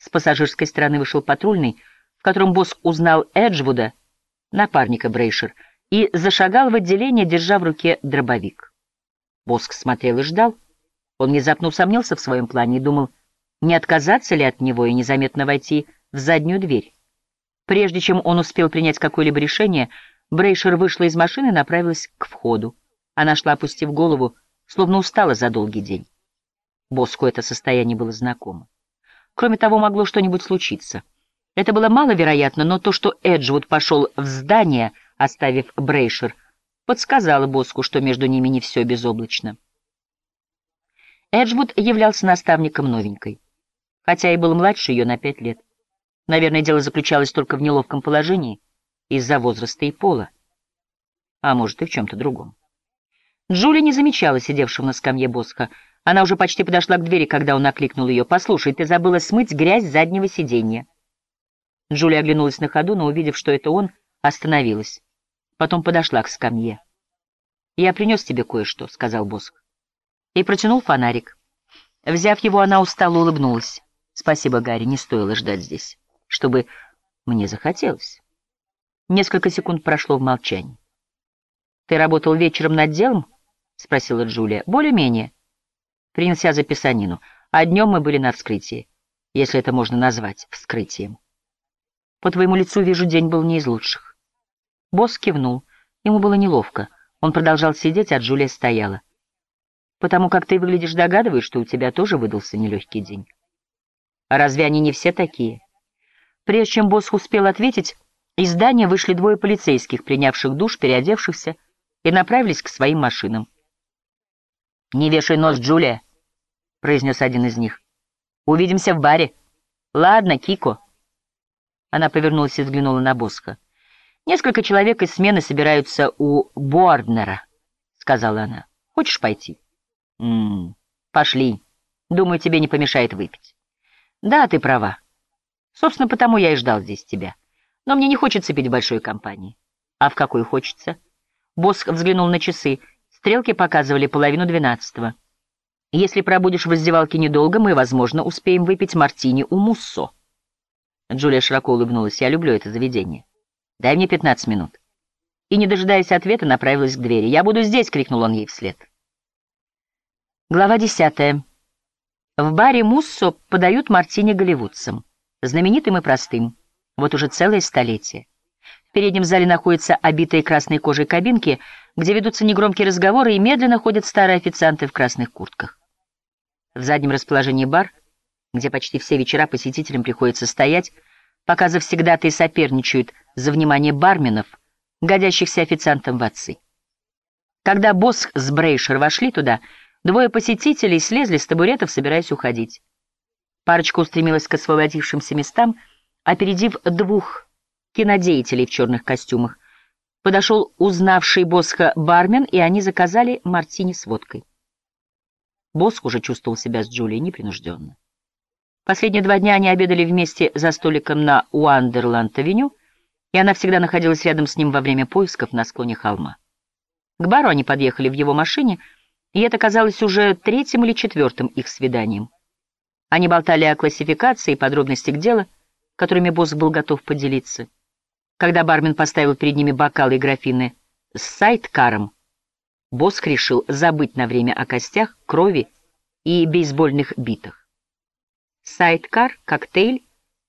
С пассажирской стороны вышел патрульный, в котором босс узнал Эджвуда, напарника Брейшер, и зашагал в отделение, держа в руке дробовик. Боск смотрел и ждал. Он внезапно усомнился в своем плане и думал, не отказаться ли от него и незаметно войти в заднюю дверь. Прежде чем он успел принять какое-либо решение, Брейшер вышла из машины и направилась к входу. Она шла, опустив голову, словно устала за долгий день. Боску это состояние было знакомо. Кроме того, могло что-нибудь случиться. Это было маловероятно, но то, что Эджвуд пошел в здание, оставив Брейшер, подсказало Боску, что между ними не все безоблачно. Эджвуд являлся наставником новенькой, хотя и был младше ее на пять лет. Наверное, дело заключалось только в неловком положении из-за возраста и пола, а может и в чем-то другом. Джули не замечала сидевшего на скамье Босха, она уже почти подошла к двери, когда он окликнул ее. «Послушай, ты забыла смыть грязь заднего сиденья». Джулия оглянулась на ходу, но, увидев, что это он, остановилась. Потом подошла к скамье. «Я принес тебе кое-что», — сказал Боск. И протянул фонарик. Взяв его, она устало улыбнулась. «Спасибо, Гарри, не стоило ждать здесь, чтобы мне захотелось». Несколько секунд прошло в молчании. «Ты работал вечером над делом?» — спросила Джулия. «Более-менее» принялся за писанину, а днем мы были на вскрытии, если это можно назвать вскрытием. По твоему лицу вижу, день был не из лучших. Босс кивнул. Ему было неловко. Он продолжал сидеть, а Джулия стояла. Потому как ты выглядишь, догадываюсь, что у тебя тоже выдался нелегкий день. А разве они не все такие? Прежде чем босс успел ответить, из здания вышли двое полицейских, принявших душ, переодевшихся, и направились к своим машинам. «Не вешай нос, Джулия», — произнес один из них. «Увидимся в баре». «Ладно, Кико». Она повернулась и взглянула на Босха. «Несколько человек из смены собираются у Буарднера», — сказала она. «Хочешь пойти?» «М -м, «Пошли. Думаю, тебе не помешает выпить». «Да, ты права. Собственно, потому я и ждал здесь тебя. Но мне не хочется пить в большой компании». «А в какой хочется?» Босх взглянул на часы. Стрелки показывали половину двенадцатого. Если пробудешь в раздевалке недолго, мы, возможно, успеем выпить мартини у Муссо. Джулия широко улыбнулась. Я люблю это заведение. Дай мне пятнадцать минут. И, не дожидаясь ответа, направилась к двери. «Я буду здесь!» — крикнул он ей вслед. Глава десятая. В баре Муссо подают мартини голливудцам. Знаменитым и простым. Вот уже целое столетие. В переднем зале находятся обитые красной кожей кабинки, где ведутся негромкие разговоры и медленно ходят старые официанты в красных куртках. В заднем расположении бар, где почти все вечера посетителям приходится стоять, пока завсегдатые соперничают за внимание барменов, годящихся официантам в отцы. Когда босс с Брейшер вошли туда, двое посетителей слезли с табуретов, собираясь уходить. Парочка устремилась к освободившимся местам, опередив двух кинодеятелей в черных костюмах. Подошел узнавший Босха бармен, и они заказали мартини с водкой. Босх уже чувствовал себя с Джулией непринужденно. Последние два дня они обедали вместе за столиком на Уандерланд-авеню, и она всегда находилась рядом с ним во время поисков на склоне холма. К бару они подъехали в его машине, и это казалось уже третьим или четвертым их свиданием. Они болтали о классификации и подробностях дела, которыми босс был готов поделиться. Когда бармен поставил перед ними бокалы и графины с сайдкаром, Босх решил забыть на время о костях, крови и бейсбольных битах. Сайдкар — коктейль